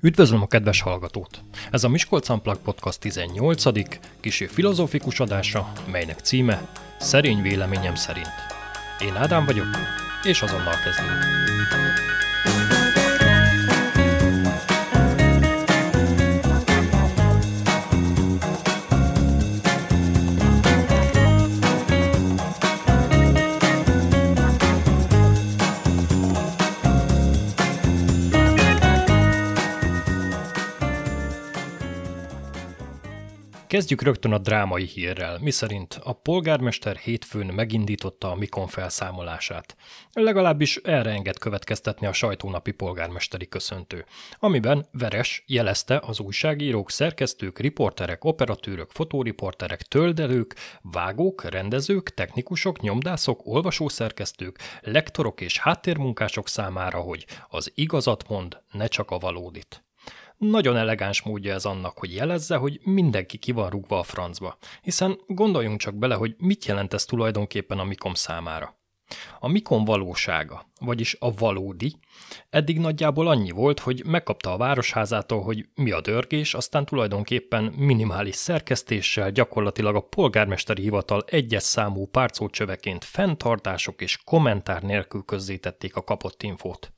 Üdvözlöm a kedves hallgatót! Ez a Miskolc Unplugged Podcast 18. kisé filozófikus adása, melynek címe Szerény véleményem szerint. Én Ádám vagyok, és azonnal kezdünk. Kezdjük rögtön a drámai hírrel, miszerint a polgármester hétfőn megindította a Mikon felszámolását. Legalábbis erre enged következtetni a sajtónapi polgármesteri köszöntő, amiben Veres jelezte az újságírók, szerkesztők, riporterek, operatőrök, fotóriporterek, töldelők, vágók, rendezők, technikusok, nyomdászok, olvasószerkesztők, lektorok és háttérmunkások számára, hogy az igazat mond, ne csak a valódit. Nagyon elegáns módja ez annak, hogy jelezze, hogy mindenki ki van rúgva a francba, hiszen gondoljunk csak bele, hogy mit jelent ez tulajdonképpen a Mikom számára. A Mikon valósága, vagyis a valódi, eddig nagyjából annyi volt, hogy megkapta a városházától, hogy mi a dörgés, aztán tulajdonképpen minimális szerkesztéssel gyakorlatilag a polgármesteri hivatal egyes számú párcócsöveként fenntartások és kommentár nélkül közzétették a kapott infót.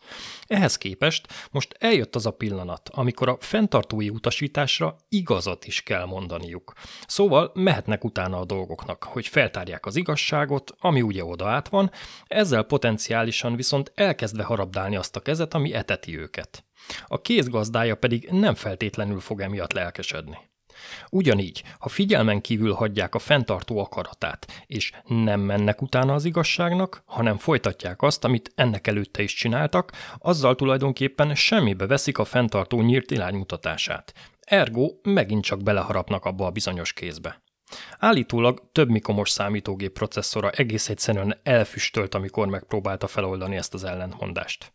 Ehhez képest most eljött az a pillanat, amikor a fenntartói utasításra igazat is kell mondaniuk. Szóval mehetnek utána a dolgoknak, hogy feltárják az igazságot, ami ugye oda át van, ezzel potenciálisan viszont elkezdve harabdálni azt a kezet, ami eteti őket. A kéz gazdája pedig nem feltétlenül fog emiatt lelkesedni. Ugyanígy, ha figyelmen kívül hagyják a fenntartó akaratát, és nem mennek utána az igazságnak, hanem folytatják azt, amit ennek előtte is csináltak, azzal tulajdonképpen semmibe veszik a fenntartó nyílt iránymutatását. Ergo megint csak beleharapnak abba a bizonyos kézbe. Állítólag több mikomos számítógép processzora egész egyszerűen elfüstölt, amikor megpróbálta feloldani ezt az ellentmondást.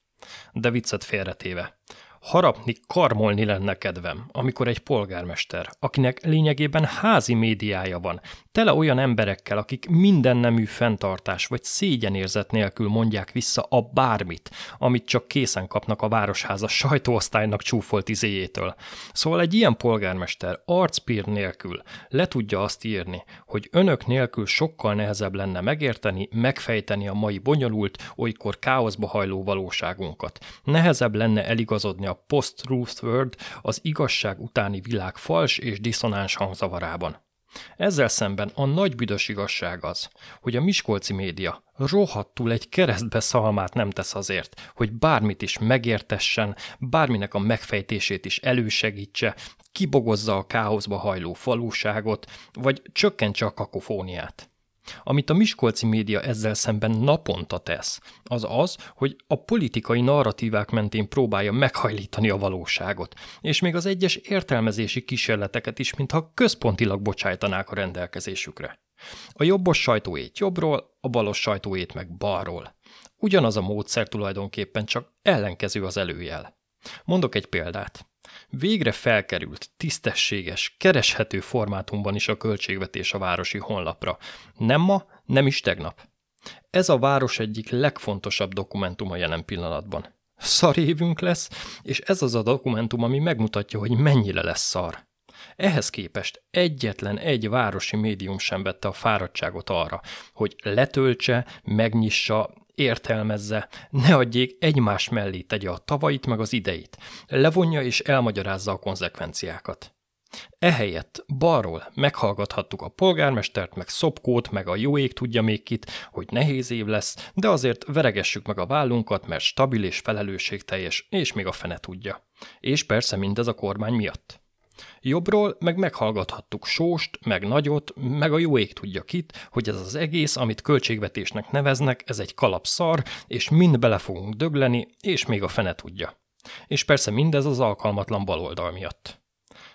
De viccet félretéve. Harapni, karmolni lenne kedvem, amikor egy polgármester, akinek lényegében házi médiája van, tele olyan emberekkel, akik minden nemű fenntartás vagy szégyenérzet nélkül mondják vissza a bármit, amit csak készen kapnak a városháza sajtóosztálynak csúfolt izéjétől. Szóval egy ilyen polgármester arcpír nélkül le tudja azt írni, hogy önök nélkül sokkal nehezebb lenne megérteni, megfejteni a mai bonyolult, olykor káoszba hajló valóságunkat. Nehezebb lenne eligazodni a post-truth world az igazság utáni világ fals és diszonáns hangzavarában. Ezzel szemben a nagy büdös igazság az, hogy a miskolci média rohadtul egy keresztbe szalmát nem tesz azért, hogy bármit is megértessen, bárminek a megfejtését is elősegítse, kibogozza a káoszba hajló falúságot, vagy csökkentse a kakofóniát. Amit a miskolci média ezzel szemben naponta tesz, az az, hogy a politikai narratívák mentén próbálja meghajlítani a valóságot, és még az egyes értelmezési kísérleteket is, mintha központilag bocsájtanák a rendelkezésükre. A jobbos sajtóét jobbról, a balos sajtóét meg balról. Ugyanaz a módszer tulajdonképpen csak ellenkező az előjel. Mondok egy példát. Végre felkerült, tisztességes, kereshető formátumban is a költségvetés a városi honlapra. Nem ma, nem is tegnap. Ez a város egyik legfontosabb dokumentuma jelen pillanatban. Szar évünk lesz, és ez az a dokumentum, ami megmutatja, hogy mennyire lesz szar. Ehhez képest egyetlen egy városi médium sem vette a fáradtságot arra, hogy letöltse, megnyissa, értelmezze, ne adjék egymás mellé tegye a tavait meg az ideit, levonja és elmagyarázza a konzekvenciákat. Ehelyett balról meghallgathattuk a polgármestert, meg Szopkót, meg a jó ég tudja még kit, hogy nehéz év lesz, de azért veregessük meg a vállunkat, mert stabil és felelősségteljes, és még a fene tudja. És persze mindez a kormány miatt. Jobbról meg meghallgathattuk Sóst, meg Nagyot, meg a jó ég tudja kit, hogy ez az egész, amit költségvetésnek neveznek, ez egy kalapszar, és mind bele fogunk dögleni, és még a fene tudja. És persze mindez az alkalmatlan baloldal miatt.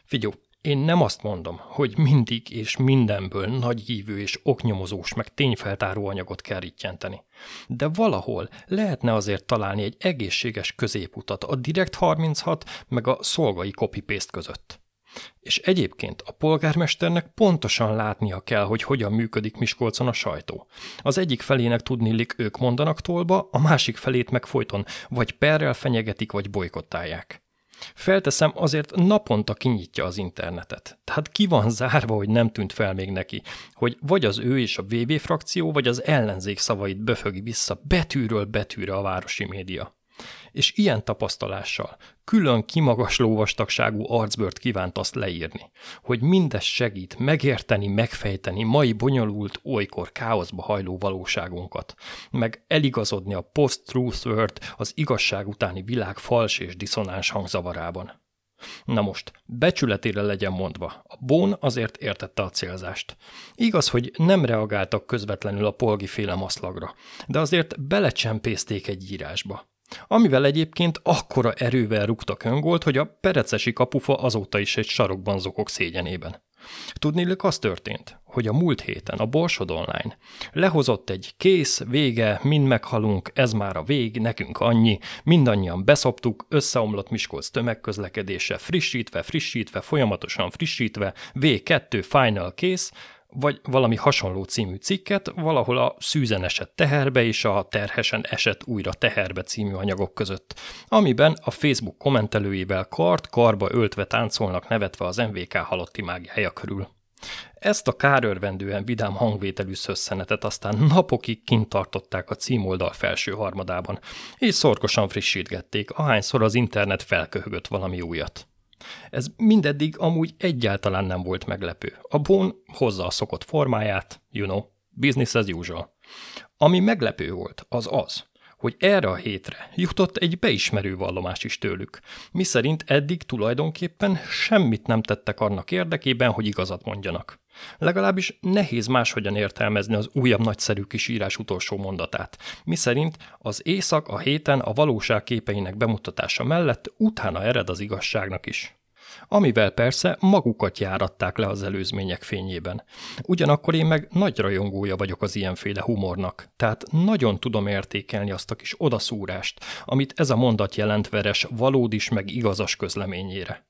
Figyó, én nem azt mondom, hogy mindig és mindenből nagy hívő és oknyomozós meg tényfeltáró anyagot kell rittyenteni. De valahol lehetne azért találni egy egészséges középutat a Direct 36 meg a szolgai copy-paste között. És egyébként a polgármesternek pontosan látnia kell, hogy hogyan működik Miskolcon a sajtó. Az egyik felének tudnilik ők mondanak tolba, a másik felét meg folyton vagy perrel fenyegetik, vagy bolykottálják. Felteszem, azért naponta kinyitja az internetet. Tehát ki van zárva, hogy nem tűnt fel még neki, hogy vagy az ő és a VB frakció, vagy az ellenzék szavait böfögi vissza betűről betűre a városi média. És ilyen tapasztalással külön kimagasló vastagságú arcbört kívánt azt leírni, hogy mindez segít megérteni, megfejteni mai bonyolult, olykor káoszba hajló valóságunkat, meg eligazodni a post-truth world az igazság utáni világ fals és diszonáns hangzavarában. Na most, becsületére legyen mondva, a Bón azért értette a célzást. Igaz, hogy nem reagáltak közvetlenül a polgi féle maszlagra, de azért belecsempészték egy írásba. Amivel egyébként akkora erővel rúgtak öngolt, hogy a perecesi kapufa azóta is egy sarokban zokog szégyenében. Tudnélik az történt, hogy a múlt héten a Borsod Online lehozott egy kész, vége, mind meghalunk, ez már a vég, nekünk annyi, mindannyian beszoptuk, összeomlott Miskolc tömegközlekedése, frissítve, frissítve, folyamatosan frissítve, V2 final kész, vagy valami hasonló című cikket, valahol a szűzen esett teherbe és a terhesen esett újra teherbe című anyagok között, amiben a Facebook kommentelőjével kart karba öltve táncolnak nevetve az MVK halotti mágiája körül. Ezt a kárörvendően vidám hangvételű szösszenetet aztán napokig kint tartották a címoldal felső harmadában, és szorgosan frissítgették, ahányszor az internet felköhögött valami újat. Ez mindeddig amúgy egyáltalán nem volt meglepő. A Bón hozza a szokott formáját, you know, business as usual. Ami meglepő volt, az az, hogy erre a hétre jutott egy beismerő vallomás is tőlük, miszerint eddig tulajdonképpen semmit nem tettek annak érdekében, hogy igazat mondjanak. Legalábbis nehéz máshogyan értelmezni az újabb nagyszerű kis írás utolsó mondatát, miszerint az éjszak a héten a valóság képeinek bemutatása mellett utána ered az igazságnak is amivel persze magukat járatták le az előzmények fényében. Ugyanakkor én meg nagy rajongója vagyok az ilyenféle humornak, tehát nagyon tudom értékelni azt a kis odaszúrást, amit ez a mondat jelent veres, valódis meg igazas közleményére.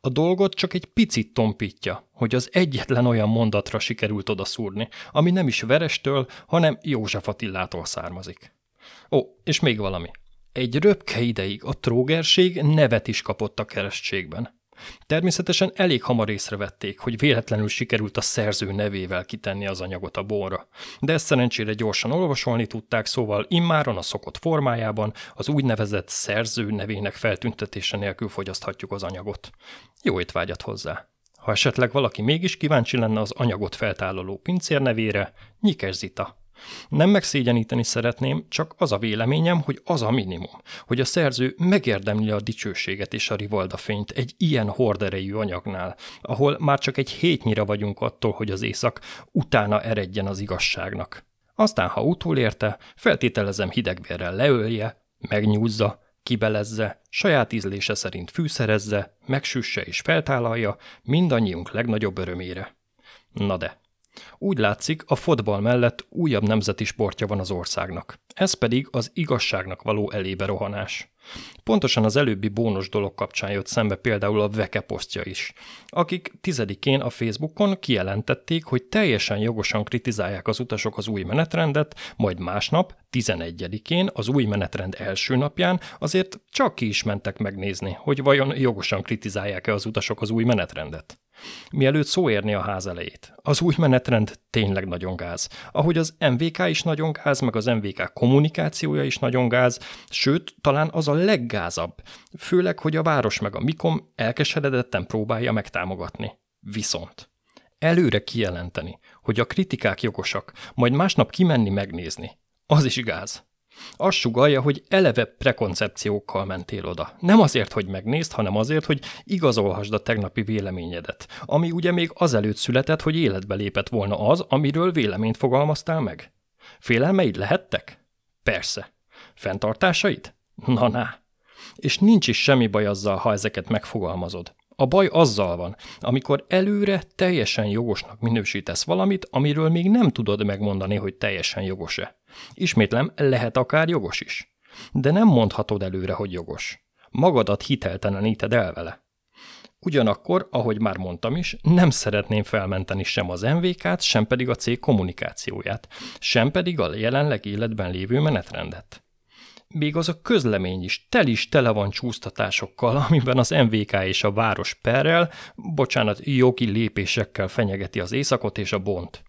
A dolgot csak egy picit tompítja, hogy az egyetlen olyan mondatra sikerült odaszúrni, ami nem is Verestől, hanem József Attilától származik. Ó, és még valami. Egy röpke ideig a trógerség nevet is kapott a keresztségben. Természetesen elég hamar észrevették, hogy véletlenül sikerült a szerző nevével kitenni az anyagot a borra, de ezt szerencsére gyorsan olvasolni tudták, szóval immáron a szokott formájában az úgynevezett szerző nevének feltüntetése nélkül fogyaszthatjuk az anyagot. Jó étvágyat hozzá! Ha esetleg valaki mégis kíváncsi lenne az anyagot feltállaló pincér nevére, Nyikes Zita. Nem megszégyeníteni szeretném, csak az a véleményem, hogy az a minimum, hogy a szerző megérdemli a dicsőséget és a rivalda fényt egy ilyen horderejű anyagnál, ahol már csak egy hétnyire vagyunk attól, hogy az éjszak utána eredjen az igazságnak. Aztán, ha utolérte, feltételezem hidegvérrel leölje, megnyúzza, kibelezze, saját ízlése szerint fűszerezze, megsüsse és feltállalja, mindannyiunk legnagyobb örömére. Na de, úgy látszik, a fotball mellett újabb nemzeti sportja van az országnak. Ez pedig az igazságnak való elébe rohanás. Pontosan az előbbi bónos dolog kapcsán jött szembe például a Veke posztja is, akik tizedikén a Facebookon kijelentették, hogy teljesen jogosan kritizálják az utasok az új menetrendet, majd másnap, 11-én, az új menetrend első napján azért csak ki is mentek megnézni, hogy vajon jogosan kritizálják-e az utasok az új menetrendet. Mielőtt szó érni a ház elejét. Az új menetrend tényleg nagyon gáz. Ahogy az MVK is nagyon gáz, meg az MVK kommunikációja is nagyon gáz, sőt, talán az a leggázabb. Főleg, hogy a város meg a Mikom elkeseredetten próbálja megtámogatni. Viszont előre kijelenteni, hogy a kritikák jogosak, majd másnap kimenni megnézni, az is gáz. Azt sugalja, hogy eleve prekoncepciókkal mentél oda. Nem azért, hogy megnézd, hanem azért, hogy igazolhasd a tegnapi véleményedet, ami ugye még azelőtt született, hogy életbe lépett volna az, amiről véleményt fogalmaztál meg. Félelmeid lehettek? Persze. Fentartásait? Na-na. És nincs is semmi baj azzal, ha ezeket megfogalmazod. A baj azzal van, amikor előre teljesen jogosnak minősítesz valamit, amiről még nem tudod megmondani, hogy teljesen jogos-e. Ismétlem, lehet akár jogos is. De nem mondhatod előre, hogy jogos. Magadat hitelteleníted el vele. Ugyanakkor, ahogy már mondtam is, nem szeretném felmenteni sem az MVK-t, sem pedig a cég kommunikációját, sem pedig a jelenleg életben lévő menetrendet. Még az a közlemény is tel is tele van csúsztatásokkal, amiben az MVK és a város perrel, bocsánat, jogi lépésekkel fenyegeti az északot és a bont.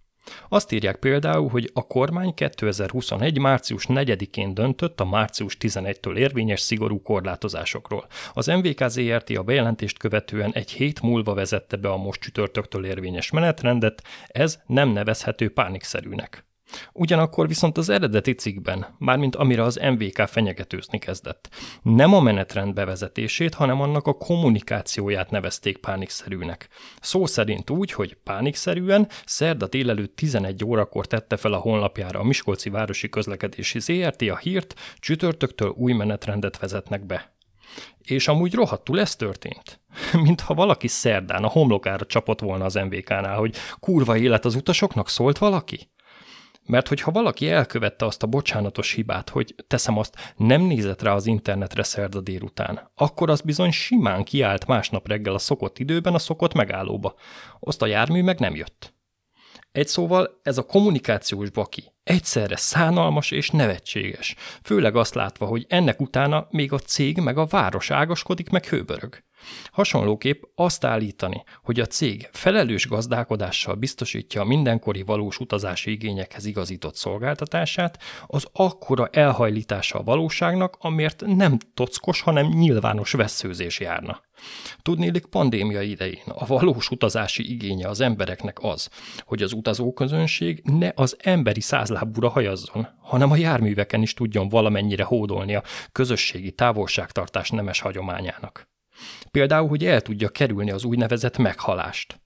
Azt írják például, hogy a kormány 2021. március 4-én döntött a március 11-től érvényes szigorú korlátozásokról. Az MVK ZRT a bejelentést követően egy hét múlva vezette be a most csütörtöktől érvényes menetrendet, ez nem nevezhető pánikszerűnek. Ugyanakkor viszont az eredeti cikkben, mármint amire az MVK fenyegetőzni kezdett, nem a menetrend bevezetését, hanem annak a kommunikációját nevezték pánikszerűnek. Szó szerint úgy, hogy pánikszerűen szerda délelőtt 11 órakor tette fel a honlapjára a Miskolci Városi Közlekedési ZRT a hírt, csütörtöktől új menetrendet vezetnek be. És amúgy rohadtul ez történt. Mintha valaki szerdán a homlokára csapott volna az MVK-nál, hogy kurva élet az utasoknak szólt valaki? Mert hogyha valaki elkövette azt a bocsánatos hibát, hogy teszem azt, nem nézett rá az internetre szerda délután, akkor az bizony simán kiállt másnap reggel a szokott időben a szokott megállóba. Azt a jármű meg nem jött. Egy szóval ez a kommunikációs baki egyszerre szánalmas és nevetséges, főleg azt látva, hogy ennek utána még a cég meg a város ágaskodik meg hőbörög. Hasonlóképp azt állítani, hogy a cég felelős gazdálkodással biztosítja a mindenkori valós utazási igényekhez igazított szolgáltatását, az akkora elhajlítása a valóságnak, amért nem tockos, hanem nyilvános veszőzés járna. Tudnélik pandémia idején a valós utazási igénye az embereknek az, hogy az utazóközönség ne az emberi százlábúra hajazzon, hanem a járműveken is tudjon valamennyire hódolni a közösségi távolságtartás nemes hagyományának. Például, hogy el tudja kerülni az úgynevezett meghalást.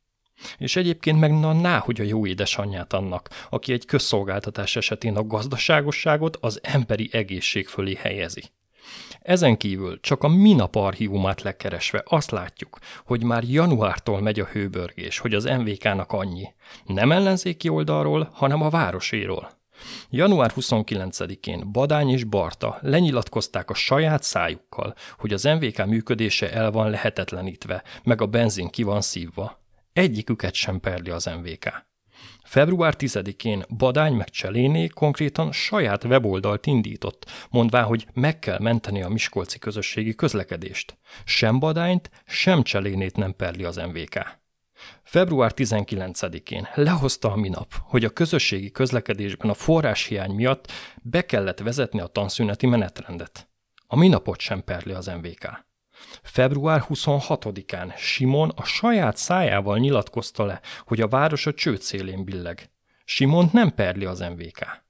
És egyébként meg na, ná, hogy a jó édesanyját annak, aki egy közszolgáltatás esetén a gazdaságosságot az emberi egészség fölé helyezi. Ezen kívül csak a minap archívumát lekeresve azt látjuk, hogy már januártól megy a hőbörgés, hogy az MVK-nak annyi. Nem ellenzéki oldalról, hanem a városéről. Január 29-én Badány és Barta lenyilatkozták a saját szájukkal, hogy az MVK működése el van lehetetlenítve, meg a benzin ki van szívva. Egyiküket sem perli az MVK. Február 10-én Badány meg Cseléné konkrétan saját weboldalt indított, mondván, hogy meg kell menteni a miskolci közösségi közlekedést. Sem Badányt, sem Cselénét nem perli az MVK. Február 19-én lehozta a minap, hogy a közösségi közlekedésben a forráshiány miatt be kellett vezetni a tanszüneti menetrendet. A minapot sem perli az MVK. Február 26-án Simon a saját szájával nyilatkozta le, hogy a város a csőd szélén billeg. Simon nem perli az MVK.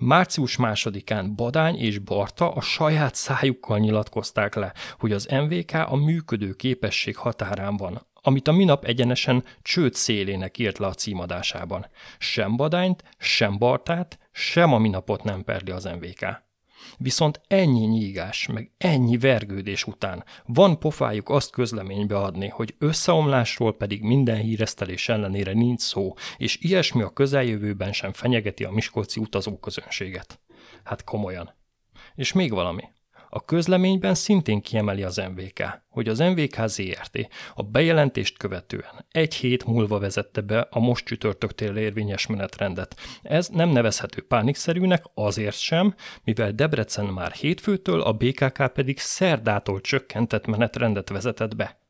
Március másodikán Badány és Barta a saját szájukkal nyilatkozták le, hogy az MVK a működő képesség határán van, amit a minap egyenesen csőd szélének írt le a címadásában. Sem Badányt, sem Bartát, sem a minapot nem perli az MVK. Viszont ennyi nyígás, meg ennyi vergődés után van pofájuk azt közleménybe adni, hogy összeomlásról pedig minden híresztelés ellenére nincs szó, és ilyesmi a közeljövőben sem fenyegeti a miskolci utazóközönséget. Hát komolyan. És még valami. A közleményben szintén kiemeli az MVK, hogy az MVK ZRT a bejelentést követően egy hét múlva vezette be a most csütörtöktél érvényes menetrendet. Ez nem nevezhető pánikszerűnek azért sem, mivel Debrecen már hétfőtől, a BKK pedig szerdától csökkentett menetrendet vezetett be.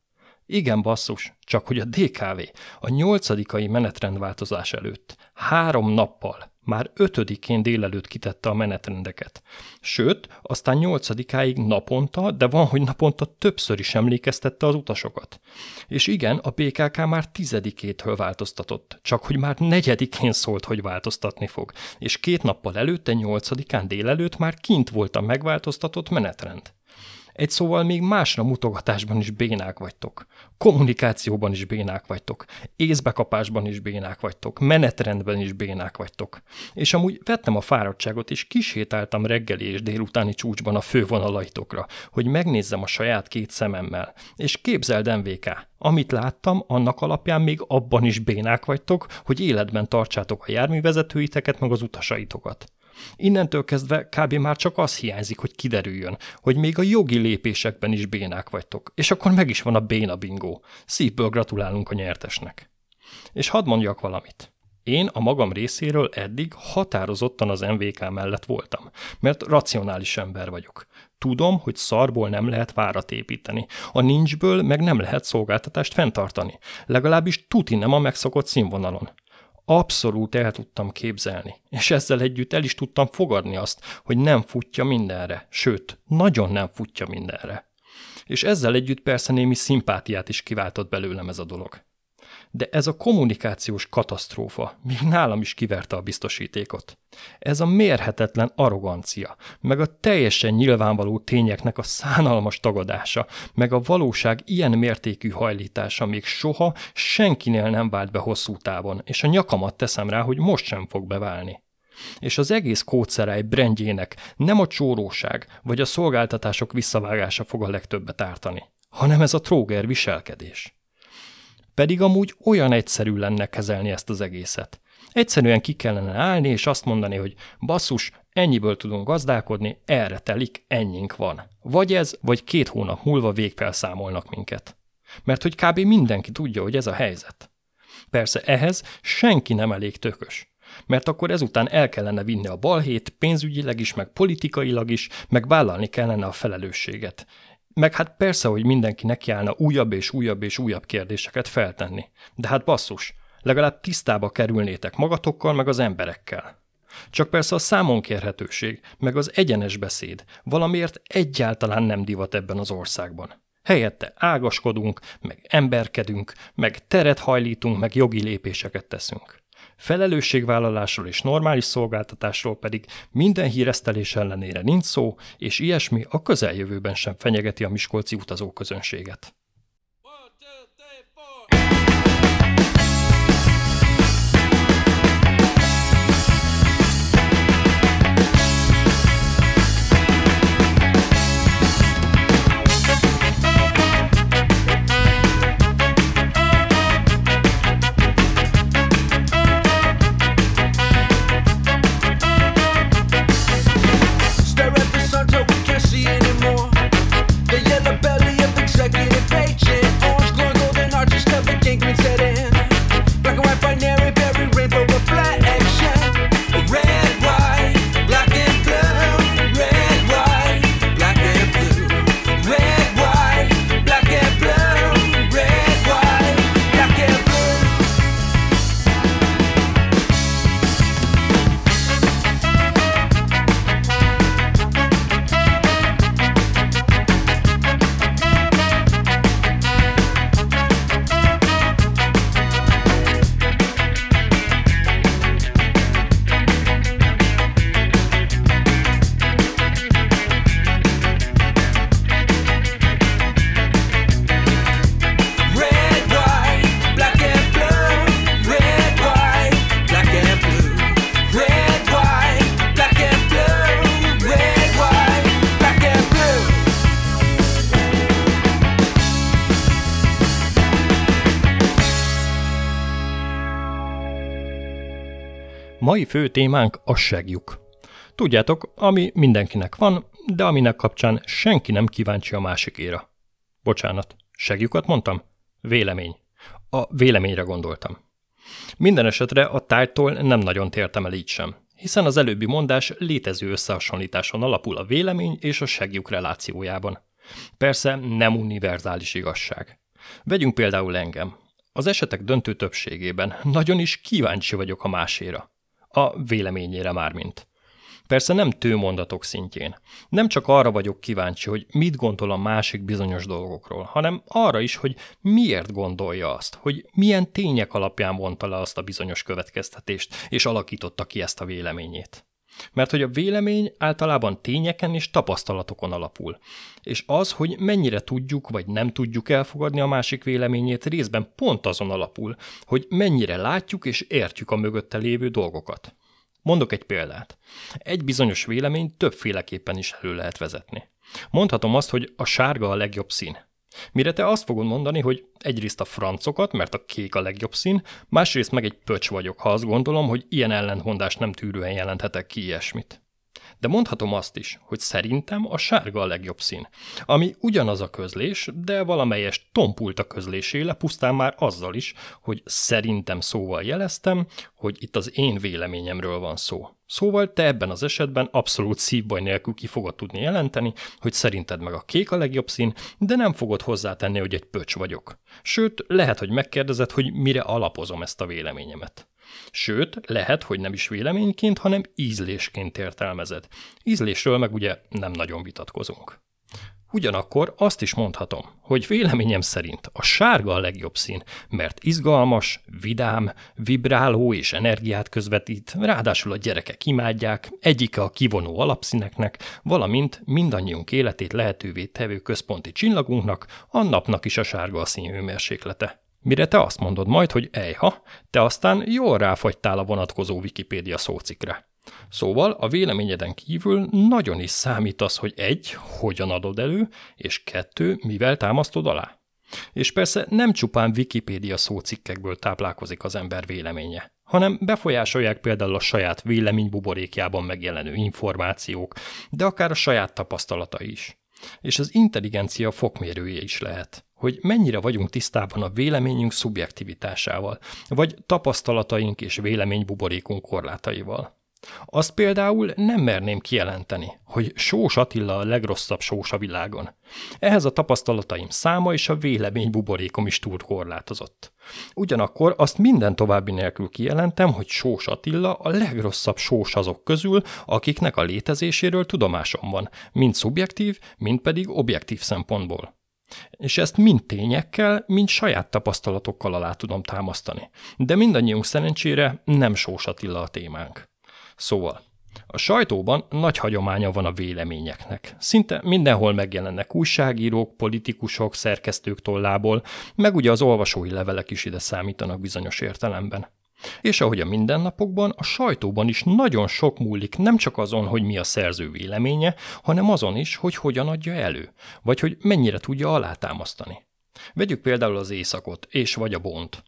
Igen, basszus, csak hogy a DKV a nyolcadikai menetrendváltozás előtt három nappal már ötödikén délelőtt kitette a menetrendeket. Sőt, aztán nyolcadikáig naponta, de van, hogy naponta többször is emlékeztette az utasokat. És igen, a BKK már tizedikétől változtatott, csak hogy már negyedikén szólt, hogy változtatni fog, és két nappal előtte, nyolcadikán délelőtt már kint volt a megváltoztatott menetrend. Egy szóval még másra mutogatásban is bénák vagytok. Kommunikációban is bénák vagytok. Észbekapásban is bénák vagytok. Menetrendben is bénák vagytok. És amúgy vettem a fáradtságot, és kisétáltam reggeli és délutáni csúcsban a fővonalaitokra, hogy megnézzem a saját két szememmel. És képzeld MVK, amit láttam, annak alapján még abban is bénák vagytok, hogy életben tartsátok a járművezetőiteket meg az utasaitokat. Innentől kezdve kb. már csak az hiányzik, hogy kiderüljön, hogy még a jogi lépésekben is bénák vagytok, és akkor meg is van a béna bingó. Szívből gratulálunk a nyertesnek. És hadd mondjak valamit. Én a magam részéről eddig határozottan az MVK mellett voltam, mert racionális ember vagyok. Tudom, hogy szarból nem lehet várat építeni, a nincsből meg nem lehet szolgáltatást fenntartani, legalábbis tuti nem a megszokott színvonalon. Abszolút el tudtam képzelni, és ezzel együtt el is tudtam fogadni azt, hogy nem futja mindenre, sőt, nagyon nem futja mindenre. És ezzel együtt persze némi szimpátiát is kiváltott belőlem ez a dolog de ez a kommunikációs katasztrófa még nálam is kiverte a biztosítékot. Ez a mérhetetlen arrogancia, meg a teljesen nyilvánvaló tényeknek a szánalmas tagadása, meg a valóság ilyen mértékű hajlítása még soha senkinél nem vált be hosszú távon, és a nyakamat teszem rá, hogy most sem fog beválni. És az egész kódszeráj brendjének nem a csóróság vagy a szolgáltatások visszavágása fog a legtöbbet ártani, hanem ez a tróger viselkedés. Pedig amúgy olyan egyszerű lenne kezelni ezt az egészet. Egyszerűen ki kellene állni, és azt mondani, hogy basszus, ennyiből tudunk gazdálkodni, erre telik, ennyink van. Vagy ez, vagy két hónap múlva végfelszámolnak minket. Mert hogy kb. mindenki tudja, hogy ez a helyzet. Persze ehhez senki nem elég tökös. Mert akkor ezután el kellene vinni a balhét, pénzügyileg is, meg politikailag is, meg vállalni kellene a felelősséget. Meg hát persze, hogy mindenki nekiállna újabb és újabb és újabb kérdéseket feltenni. De hát basszus, legalább tisztába kerülnétek magatokkal, meg az emberekkel. Csak persze a számonkérhetőség, meg az egyenes beszéd valamiért egyáltalán nem divat ebben az országban. Helyette ágaskodunk, meg emberkedünk, meg teret hajlítunk, meg jogi lépéseket teszünk. Felelősségvállalásról és normális szolgáltatásról pedig minden híresztelés ellenére nincs szó, és ilyesmi a közeljövőben sem fenyegeti a miskolci utazóközönséget. Mai fő témánk a segjuk. Tudjátok, ami mindenkinek van, de aminek kapcsán senki nem kíváncsi a másikéra. Bocsánat, segjukat mondtam? Vélemény. A véleményre gondoltam. Minden esetre a tárgytól nem nagyon tértem el így sem, hiszen az előbbi mondás létező összehasonlításon alapul a vélemény és a segjuk relációjában. Persze nem univerzális igazság. Vegyünk például engem. Az esetek döntő többségében nagyon is kíváncsi vagyok a máséra. A véleményére mármint. Persze nem tőmondatok szintjén. Nem csak arra vagyok kíváncsi, hogy mit gondol a másik bizonyos dolgokról, hanem arra is, hogy miért gondolja azt, hogy milyen tények alapján vonta le azt a bizonyos következtetést, és alakította ki ezt a véleményét. Mert hogy a vélemény általában tényeken és tapasztalatokon alapul. És az, hogy mennyire tudjuk vagy nem tudjuk elfogadni a másik véleményét, részben pont azon alapul, hogy mennyire látjuk és értjük a mögötte lévő dolgokat. Mondok egy példát. Egy bizonyos véleményt többféleképpen is elő lehet vezetni. Mondhatom azt, hogy a sárga a legjobb szín. Mire te azt fogod mondani, hogy egyrészt a francokat, mert a kék a legjobb szín, másrészt meg egy pöcs vagyok, ha azt gondolom, hogy ilyen ellentmondást nem tűrően jelenthetek ki ilyesmit. De mondhatom azt is, hogy szerintem a sárga a legjobb szín, ami ugyanaz a közlés, de valamelyes tompult a közléséle, pusztán már azzal is, hogy szerintem szóval jeleztem, hogy itt az én véleményemről van szó. Szóval te ebben az esetben abszolút szívbaj nélkül ki fogod tudni jelenteni, hogy szerinted meg a kék a legjobb szín, de nem fogod hozzátenni, hogy egy pöcs vagyok. Sőt, lehet, hogy megkérdezed, hogy mire alapozom ezt a véleményemet. Sőt, lehet, hogy nem is véleményként, hanem ízlésként értelmezed. Ízlésről meg ugye nem nagyon vitatkozunk. Ugyanakkor azt is mondhatom, hogy véleményem szerint a sárga a legjobb szín, mert izgalmas, vidám, vibráló és energiát közvetít, ráadásul a gyerekek imádják, egyike a kivonó alapszíneknek, valamint mindannyiunk életét lehetővé tevő központi csillagunknak, a napnak is a sárga a színhőmérséklete. Mire te azt mondod majd, hogy ejha, te aztán jól ráfagytál a vonatkozó Wikipédia szócikre. Szóval a véleményeden kívül nagyon is számít az, hogy egy, hogyan adod elő, és kettő, mivel támasztod alá. És persze nem csupán Wikipédia szócikkekből táplálkozik az ember véleménye, hanem befolyásolják például a saját véleménybuborékjában megjelenő információk, de akár a saját tapasztalata is. És az intelligencia fokmérője is lehet hogy mennyire vagyunk tisztában a véleményünk szubjektivitásával, vagy tapasztalataink és véleménybuborékunk korlátaival. Azt például nem merném kijelenteni, hogy Sós Attila a legrosszabb sós a világon. Ehhez a tapasztalataim száma és a vélemény buborékom is túl korlátozott. Ugyanakkor azt minden további nélkül kijelentem, hogy Sós Attila a legrosszabb sós azok közül, akiknek a létezéséről tudomásom van, mind szubjektív, mind pedig objektív szempontból. És ezt mind tényekkel, mind saját tapasztalatokkal alá tudom támasztani. De mindannyiunk szerencsére nem Sós Attila a témánk. Szóval, a sajtóban nagy hagyománya van a véleményeknek. Szinte mindenhol megjelennek újságírók, politikusok, szerkesztők tollából, meg ugye az olvasói levelek is ide számítanak bizonyos értelemben. És ahogy a mindennapokban, a sajtóban is nagyon sok múlik nem csak azon, hogy mi a szerző véleménye, hanem azon is, hogy hogyan adja elő, vagy hogy mennyire tudja alátámasztani. Vegyük például az éjszakot, és vagy a bont.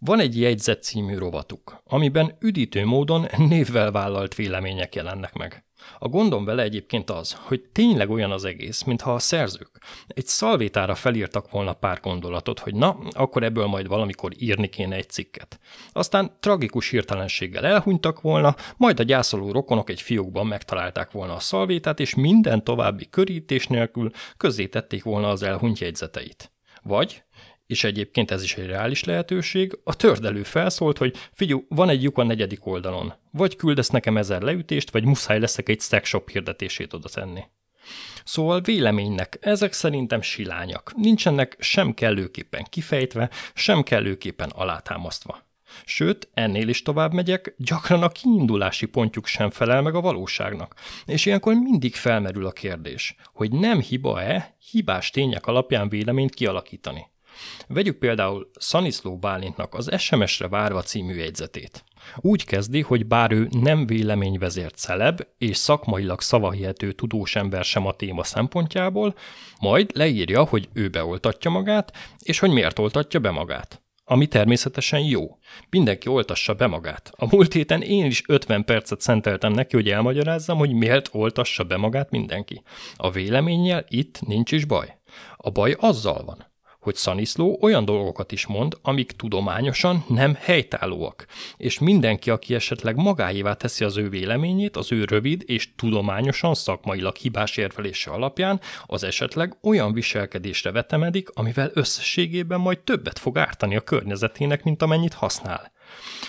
Van egy jegyzet című rovatuk, amiben üdítő módon névvel vállalt vélemények jelennek meg. A gondom vele egyébként az, hogy tényleg olyan az egész, mintha a szerzők egy szalvétára felírtak volna pár gondolatot, hogy na, akkor ebből majd valamikor írni kéne egy cikket. Aztán tragikus hirtelenséggel elhunytak volna, majd a gyászoló rokonok egy fiókban megtalálták volna a szalvétát, és minden további körítés nélkül közzétették volna az elhunyt jegyzeteit. Vagy és egyébként ez is egy reális lehetőség, a tördelő felszólt, hogy figyú, van egy lyuk a negyedik oldalon. Vagy küldesz nekem ezer leütést, vagy muszáj leszek egy stack shop hirdetését oda tenni. Szóval véleménynek ezek szerintem silányak. Nincsenek sem kellőképpen kifejtve, sem kellőképpen alátámasztva. Sőt, ennél is tovább megyek, gyakran a kiindulási pontjuk sem felel meg a valóságnak. És ilyenkor mindig felmerül a kérdés, hogy nem hiba-e hibás tények alapján véleményt kialakítani. Vegyük például Szaniszló Bálintnak az SMS-re várva című jegyzetét. Úgy kezdi, hogy bár ő nem véleményvezért celeb, és szakmailag szavahihető tudós ember sem a téma szempontjából, majd leírja, hogy ő beoltatja magát, és hogy miért oltatja be magát. Ami természetesen jó. Mindenki oltassa be magát. A múlt héten én is 50 percet szenteltem neki, hogy elmagyarázzam, hogy miért oltassa be magát mindenki. A véleménnyel itt nincs is baj. A baj azzal van, hogy Szaniszló olyan dolgokat is mond, amik tudományosan nem helytállóak, és mindenki, aki esetleg magáévá teszi az ő véleményét, az ő rövid és tudományosan szakmailag hibás érvelése alapján, az esetleg olyan viselkedésre vetemedik, amivel összességében majd többet fog ártani a környezetének, mint amennyit használ.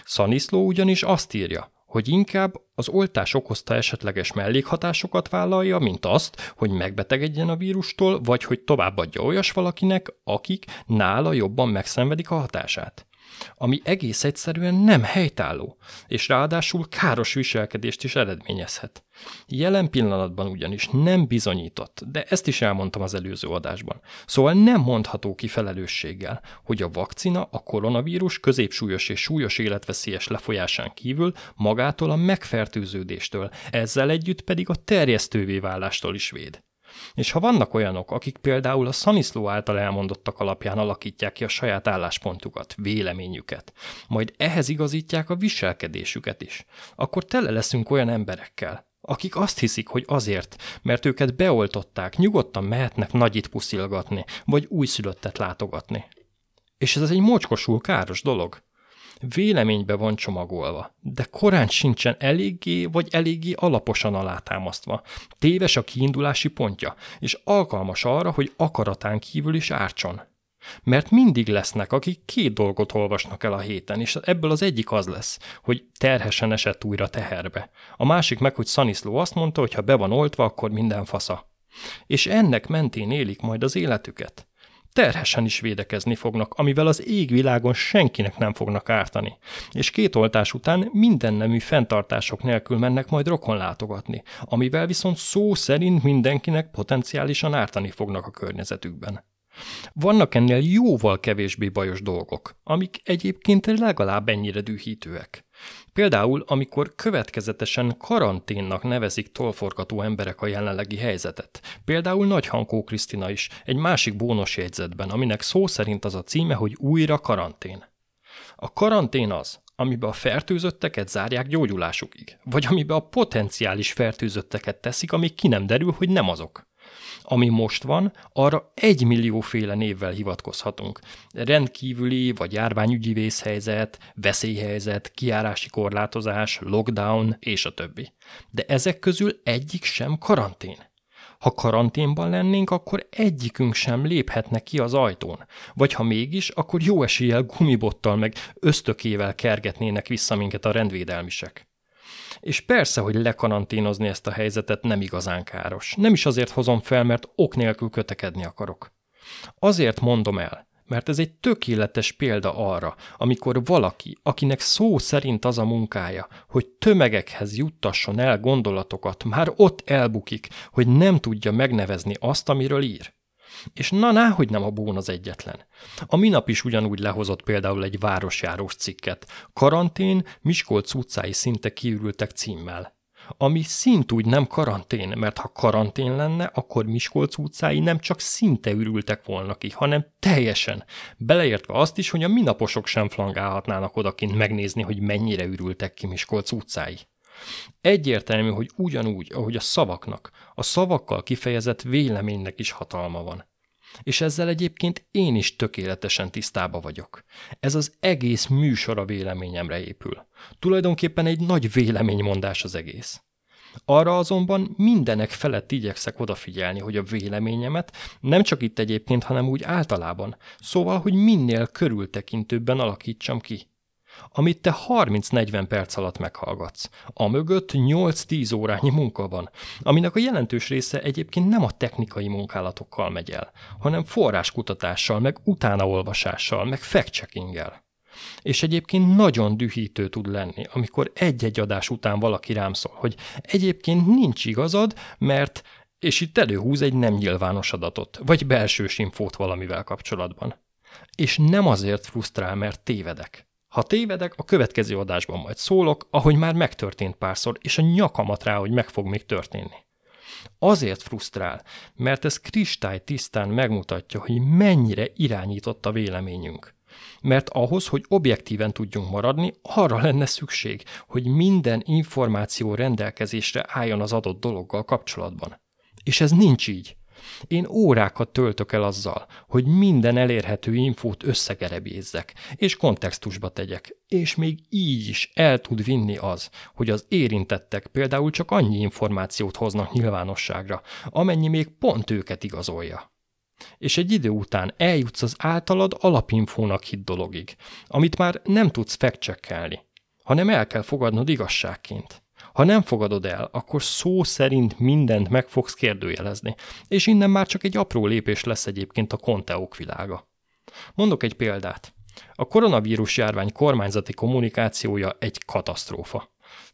Szaniszló ugyanis azt írja, hogy inkább az oltás okozta esetleges mellékhatásokat vállalja, mint azt, hogy megbetegedjen a vírustól, vagy hogy továbbadja olyas valakinek, akik nála jobban megszenvedik a hatását ami egész egyszerűen nem helytálló, és ráadásul káros viselkedést is eredményezhet. Jelen pillanatban ugyanis nem bizonyított, de ezt is elmondtam az előző adásban. Szóval nem mondható ki felelősséggel, hogy a vakcina a koronavírus középsúlyos és súlyos életveszélyes lefolyásán kívül magától a megfertőződéstől, ezzel együtt pedig a terjesztővé válástól is véd. És ha vannak olyanok, akik például a Szaniszló által elmondottak alapján alakítják ki a saját álláspontukat, véleményüket, majd ehhez igazítják a viselkedésüket is, akkor tele leszünk olyan emberekkel, akik azt hiszik, hogy azért, mert őket beoltották, nyugodtan mehetnek nagyit puszilgatni, vagy újszülöttet látogatni. És ez egy mocskosul káros dolog. Véleménybe van csomagolva, de korán sincsen eléggé vagy eléggé alaposan alátámasztva. Téves a kiindulási pontja, és alkalmas arra, hogy akaratán kívül is ártson. Mert mindig lesznek, akik két dolgot olvasnak el a héten, és ebből az egyik az lesz, hogy terhesen esett újra teherbe. A másik meg, hogy Szaniszló azt mondta, hogy ha be van oltva, akkor minden fasza. És ennek mentén élik majd az életüket. Terhesen is védekezni fognak, amivel az égvilágon senkinek nem fognak ártani. És két oltás után minden nemű fenntartások nélkül mennek majd rokon látogatni, amivel viszont szó szerint mindenkinek potenciálisan ártani fognak a környezetükben. Vannak ennél jóval kevésbé bajos dolgok, amik egyébként legalább ennyire dühítőek. Például, amikor következetesen karanténnak nevezik tolforgató emberek a jelenlegi helyzetet. Például Nagy Hankó Krisztina is, egy másik bónos jegyzetben, aminek szó szerint az a címe, hogy újra karantén. A karantén az, amibe a fertőzötteket zárják gyógyulásukig, vagy amibe a potenciális fertőzötteket teszik, amíg ki nem derül, hogy nem azok ami most van, arra egy millióféle névvel hivatkozhatunk. Rendkívüli vagy járványügyi vészhelyzet, veszélyhelyzet, kiárási korlátozás, lockdown és a többi. De ezek közül egyik sem karantén. Ha karanténban lennénk, akkor egyikünk sem léphetne ki az ajtón. Vagy ha mégis, akkor jó eséllyel gumibottal meg ösztökével kergetnének vissza minket a rendvédelmisek. És persze, hogy lekaranténozni ezt a helyzetet nem igazán káros. Nem is azért hozom fel, mert ok nélkül kötekedni akarok. Azért mondom el, mert ez egy tökéletes példa arra, amikor valaki, akinek szó szerint az a munkája, hogy tömegekhez juttasson el gondolatokat, már ott elbukik, hogy nem tudja megnevezni azt, amiről ír. És na, ná, hogy nem a bón az egyetlen. A minap is ugyanúgy lehozott például egy városjárós cikket. Karantén, Miskolc utcái szinte kiürültek címmel. Ami szintúgy nem karantén, mert ha karantén lenne, akkor Miskolc utcái nem csak szinte ürültek volna ki, hanem teljesen. Beleértve azt is, hogy a minaposok sem flangálhatnának odakint megnézni, hogy mennyire ürültek ki Miskolc utcái. Egyértelmű, hogy ugyanúgy, ahogy a szavaknak, a szavakkal kifejezett véleménynek is hatalma van. És ezzel egyébként én is tökéletesen tisztába vagyok. Ez az egész műsor a véleményemre épül. Tulajdonképpen egy nagy véleménymondás az egész. Arra azonban mindenek felett igyekszek odafigyelni, hogy a véleményemet nem csak itt egyébként, hanem úgy általában, szóval, hogy minél körültekintőbben alakítsam ki amit te 30-40 perc alatt meghallgatsz. A mögött 8-10 órányi munka van, aminek a jelentős része egyébként nem a technikai munkálatokkal megy el, hanem forráskutatással, meg utánaolvasással, meg fact-checkinggel. És egyébként nagyon dühítő tud lenni, amikor egy-egy adás után valaki rám szól, hogy egyébként nincs igazad, mert és itt előhúz egy nem nyilvános adatot, vagy belsős infót valamivel kapcsolatban. És nem azért frusztrál, mert tévedek, ha tévedek, a következő adásban majd szólok, ahogy már megtörtént párszor, és a nyakamat rá, hogy meg fog még történni. Azért frusztrál, mert ez kristály tisztán megmutatja, hogy mennyire irányított a véleményünk. Mert ahhoz, hogy objektíven tudjunk maradni, arra lenne szükség, hogy minden információ rendelkezésre álljon az adott dologgal kapcsolatban. És ez nincs így. Én órákat töltök el azzal, hogy minden elérhető infót összegerebézzek, és kontextusba tegyek, és még így is el tud vinni az, hogy az érintettek például csak annyi információt hoznak nyilvánosságra, amennyi még pont őket igazolja. És egy idő után eljutsz az általad alapinfónak hit dologig, amit már nem tudsz fekcsekkelni, hanem el kell fogadnod igazságként. Ha nem fogadod el, akkor szó szerint mindent meg fogsz kérdőjelezni, és innen már csak egy apró lépés lesz egyébként a konteók világa. Mondok egy példát. A koronavírus járvány kormányzati kommunikációja egy katasztrófa.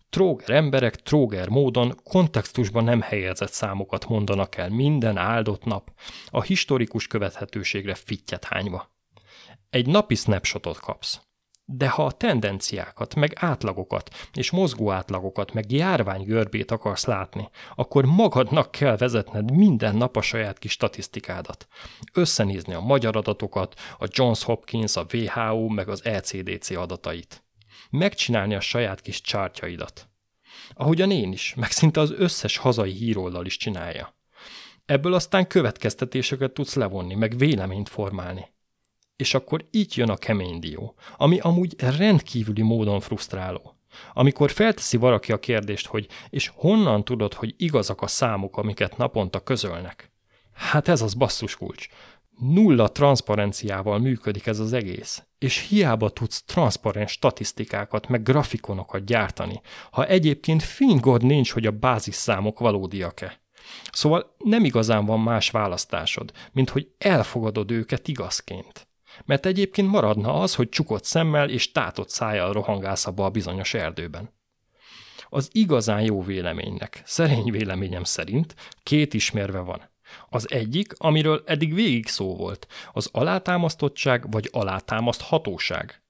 Tróger emberek tróger módon kontextusban nem helyezett számokat mondanak el minden áldott nap, a historikus követhetőségre fittyet hányva. Egy napi snapshotot kapsz. De ha a tendenciákat, meg átlagokat, és mozgó átlagokat, meg görbét akarsz látni, akkor magadnak kell vezetned minden nap a saját kis statisztikádat. Összenézni a magyar adatokat, a Johns Hopkins, a WHO, meg az ECDC adatait. Megcsinálni a saját kis csártyaidat. Ahogyan én is, meg szinte az összes hazai híroldal is csinálja. Ebből aztán következtetéseket tudsz levonni, meg véleményt formálni. És akkor itt jön a kemény dió, ami amúgy rendkívüli módon frusztráló. Amikor felteszi valaki a kérdést, hogy és honnan tudod, hogy igazak a számok, amiket naponta közölnek? Hát ez az basszus kulcs. Nulla transzparenciával működik ez az egész, és hiába tudsz transzparens statisztikákat meg grafikonokat gyártani, ha egyébként fingod nincs, hogy a bázisszámok valódiak-e. Szóval nem igazán van más választásod, mint hogy elfogadod őket igazként. Mert egyébként maradna az, hogy csukott szemmel és tátott szájjal rohangálsz abba a bizonyos erdőben. Az igazán jó véleménynek, szerény véleményem szerint két ismerve van. Az egyik, amiről eddig végig szó volt, az alátámasztottság vagy alátámaszthatóság.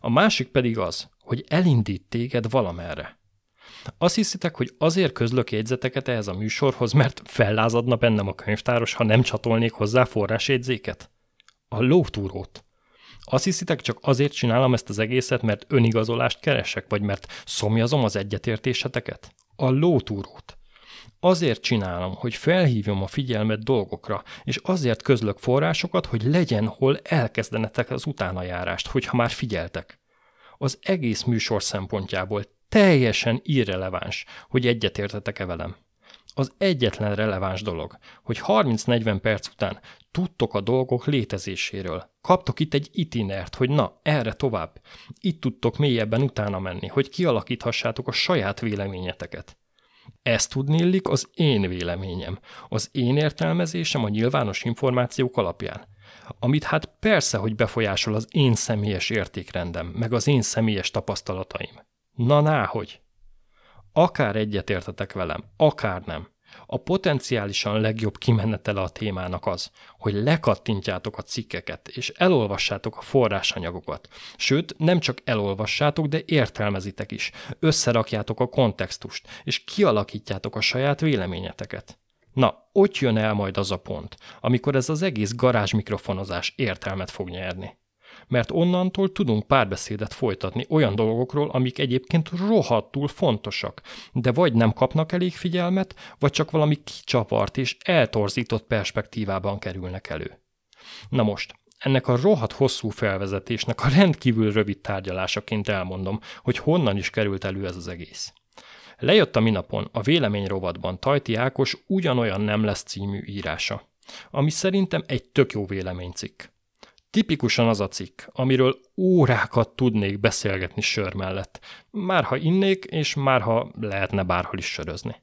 A másik pedig az, hogy elindít téged valamerre. Azt hiszitek, hogy azért közlök jegyzeteket ehhez a műsorhoz, mert fellázadna bennem a könyvtáros, ha nem csatolnék hozzá forrásjegyzéket? A lótúrót. Azt hiszitek, csak azért csinálom ezt az egészet, mert önigazolást keresek, vagy mert szomjazom az egyetértéseteket? A lótúrót. Azért csinálom, hogy felhívjam a figyelmet dolgokra, és azért közlök forrásokat, hogy legyen hol elkezdenetek az utánajárást, hogyha már figyeltek. Az egész műsor szempontjából teljesen irreleváns, hogy egyetértetek-e velem. Az egyetlen releváns dolog, hogy 30-40 perc után tudtok a dolgok létezéséről. Kaptok itt egy itinert, hogy na, erre tovább. Itt tudtok mélyebben utána menni, hogy kialakíthassátok a saját véleményeteket. Ezt tudnillik az én véleményem, az én értelmezésem a nyilvános információk alapján. Amit hát persze, hogy befolyásol az én személyes értékrendem, meg az én személyes tapasztalataim. Na náhogy! Akár egyetértetek velem, akár nem. A potenciálisan legjobb kimenetele a témának az, hogy lekattintjátok a cikkeket, és elolvassátok a forrásanyagokat. Sőt, nem csak elolvassátok, de értelmezitek is. Összerakjátok a kontextust, és kialakítjátok a saját véleményeteket. Na, ott jön el majd az a pont, amikor ez az egész garázsmikrofonozás értelmet fog nyerni mert onnantól tudunk párbeszédet folytatni olyan dolgokról, amik egyébként rohadtul fontosak, de vagy nem kapnak elég figyelmet, vagy csak valami kicsapart és eltorzított perspektívában kerülnek elő. Na most, ennek a rohadt hosszú felvezetésnek a rendkívül rövid tárgyalásaként elmondom, hogy honnan is került elő ez az egész. Lejött a minapon a vélemény rovatban Tajti Ákos ugyanolyan nem lesz című írása, ami szerintem egy tök jó véleménycikk. Tipikusan az a cikk, amiről órákat tudnék beszélgetni sör mellett, már ha innék, és már ha lehetne bárhol is sörözni.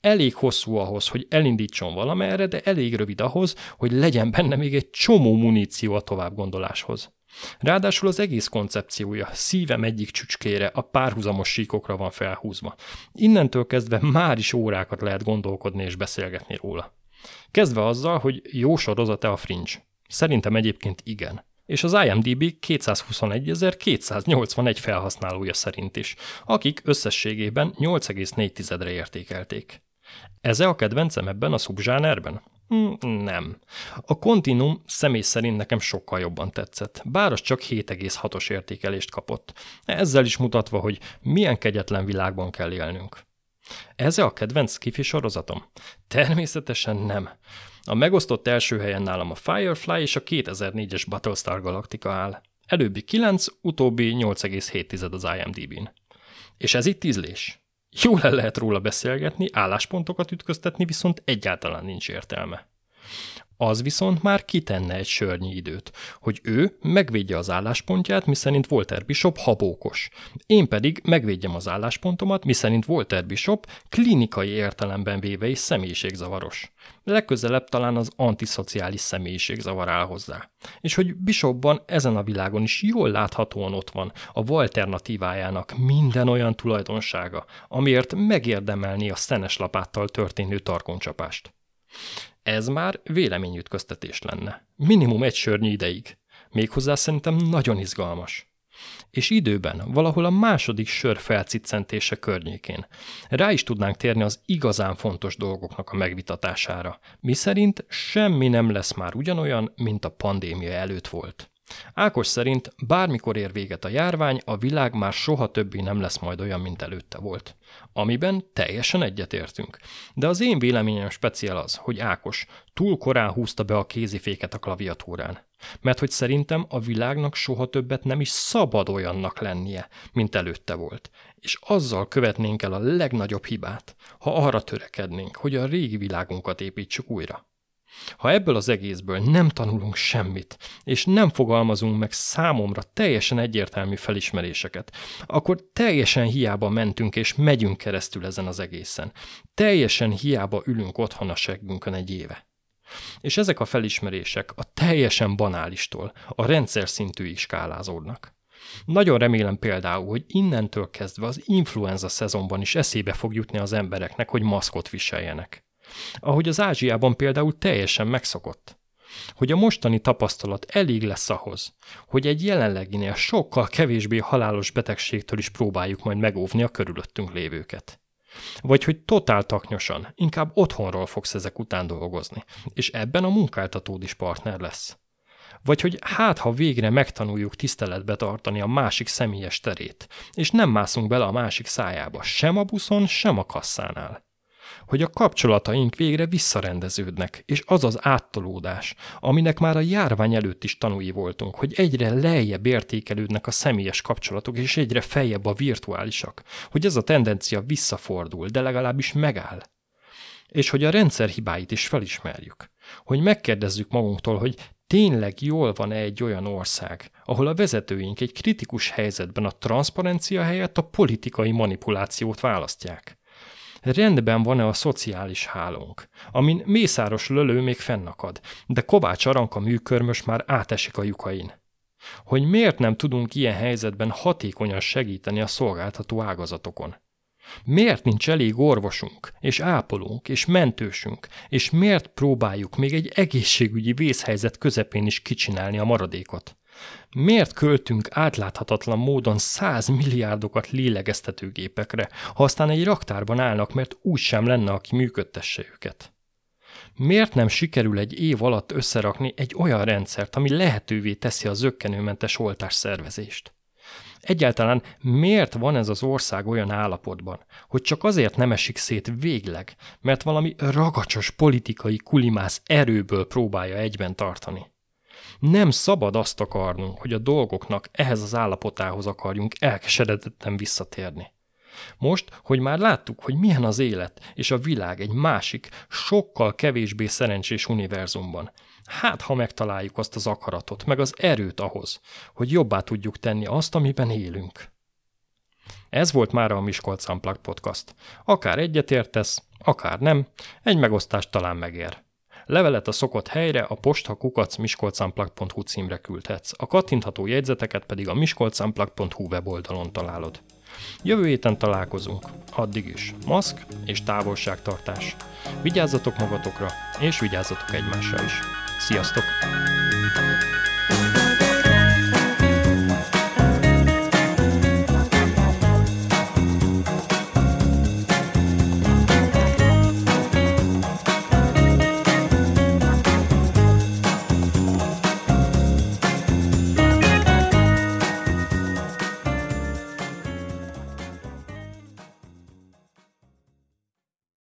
Elég hosszú ahhoz, hogy elindítson valamerre, de elég rövid ahhoz, hogy legyen benne még egy csomó muníció a továbbgondoláshoz. Ráadásul az egész koncepciója szívem egyik csücskére, a párhuzamos síkokra van felhúzva. Innentől kezdve már is órákat lehet gondolkodni és beszélgetni róla. Kezdve azzal, hogy jó sorozat-e a Fringe. Szerintem egyébként igen. És az IMDb 221.281 felhasználója szerint is, akik összességében 8,4-re értékelték. Ez a kedvencem ebben a szubzsánerben? Hm, nem. A Continuum személy szerint nekem sokkal jobban tetszett, bár az csak 7,6-os értékelést kapott, ezzel is mutatva, hogy milyen kegyetlen világban kell élnünk. Ez a kedvenc kifi sorozatom? Természetesen nem. A megosztott első helyen nálam a Firefly és a 2004-es Battlestar Galactica áll. Előbbi 9, utóbbi 8,7 az IMDb-n. És ez itt ízlés. Jól el lehet róla beszélgetni, álláspontokat ütköztetni, viszont egyáltalán nincs értelme. Az viszont már kitenne egy sörnyi időt, hogy ő megvédje az álláspontját, miszerint Walter Bishop habókos. Én pedig megvédjem az álláspontomat, miszerint Walter Bishop klinikai értelemben véve is személyiségzavaros. Legközelebb talán az antiszociális személyiségzavar áll hozzá. És hogy Bishopban ezen a világon is jól láthatóan ott van a alternatívájának minden olyan tulajdonsága, amiért megérdemelni a szenes lapáttal történő tarkoncsapást. Ez már véleményütköztetés lenne. Minimum egy sörnyi ideig. Méghozzá szerintem nagyon izgalmas. És időben, valahol a második sör felciccentése környékén. Rá is tudnánk térni az igazán fontos dolgoknak a megvitatására, Mi szerint semmi nem lesz már ugyanolyan, mint a pandémia előtt volt. Ákos szerint bármikor ér véget a járvány, a világ már soha többé nem lesz majd olyan, mint előtte volt. Amiben teljesen egyetértünk. De az én véleményem speciál az, hogy Ákos túl korán húzta be a kéziféket a klaviatúrán. Mert hogy szerintem a világnak soha többet nem is szabad olyannak lennie, mint előtte volt. És azzal követnénk el a legnagyobb hibát, ha arra törekednénk, hogy a régi világunkat építsük újra. Ha ebből az egészből nem tanulunk semmit, és nem fogalmazunk meg számomra teljesen egyértelmű felismeréseket, akkor teljesen hiába mentünk és megyünk keresztül ezen az egészen. Teljesen hiába ülünk otthon a seggünkön egy éve. És ezek a felismerések a teljesen banálistól a rendszer szintűig skálázódnak. Nagyon remélem például, hogy innentől kezdve az influenza szezonban is eszébe fog jutni az embereknek, hogy maszkot viseljenek ahogy az Ázsiában például teljesen megszokott. Hogy a mostani tapasztalat elég lesz ahhoz, hogy egy jelenleginél sokkal kevésbé halálos betegségtől is próbáljuk majd megóvni a körülöttünk lévőket. Vagy hogy totál taknyosan, inkább otthonról fogsz ezek után dolgozni, és ebben a munkáltatód is partner lesz. Vagy hogy hát, ha végre megtanuljuk tiszteletbe tartani a másik személyes terét, és nem mászunk bele a másik szájába, sem a buszon, sem a kasszánál hogy a kapcsolataink végre visszarendeződnek, és az az áttolódás, aminek már a járvány előtt is tanúi voltunk, hogy egyre lejjebb értékelődnek a személyes kapcsolatok, és egyre feljebb a virtuálisak, hogy ez a tendencia visszafordul, de legalábbis megáll. És hogy a rendszer hibáit is felismerjük. Hogy megkérdezzük magunktól, hogy tényleg jól van-e egy olyan ország, ahol a vezetőink egy kritikus helyzetben a transzparencia helyett a politikai manipulációt választják rendben van-e a szociális hálónk, amin mészáros lölő még fennakad, de Kovács Aranka műkörmös már átesik a lyukain. Hogy miért nem tudunk ilyen helyzetben hatékonyan segíteni a szolgáltató ágazatokon? Miért nincs elég orvosunk, és ápolónk, és mentősünk, és miért próbáljuk még egy egészségügyi vészhelyzet közepén is kicsinálni a maradékot? Miért költünk átláthatatlan módon 100 milliárdokat lélegeztetőgépekre, ha aztán egy raktárban állnak, mert úgy sem lenne, aki működtesse őket? Miért nem sikerül egy év alatt összerakni egy olyan rendszert, ami lehetővé teszi a zöggenőmentes oltás szervezést? Egyáltalán miért van ez az ország olyan állapotban, hogy csak azért nem esik szét végleg, mert valami ragacsos politikai kulimász erőből próbálja egyben tartani? Nem szabad azt akarnunk, hogy a dolgoknak ehhez az állapotához akarjunk elkeseredetten visszatérni. Most, hogy már láttuk, hogy milyen az élet és a világ egy másik, sokkal kevésbé szerencsés univerzumban, hát ha megtaláljuk azt az akaratot, meg az erőt ahhoz, hogy jobbá tudjuk tenni azt, amiben élünk. Ez volt már a Miskolc Unplugged Podcast. Akár egyetértesz, akár nem, egy megosztást talán megér. Levelet a szokott helyre a postakukac.miskolcanplug.hu címre küldhetsz, a kattintható jegyzeteket pedig a miskolcanplug.hu weboldalon találod. Jövő héten találkozunk, addig is maszk és távolságtartás. Vigyázzatok magatokra, és vigyázzatok egymásra is. Sziasztok!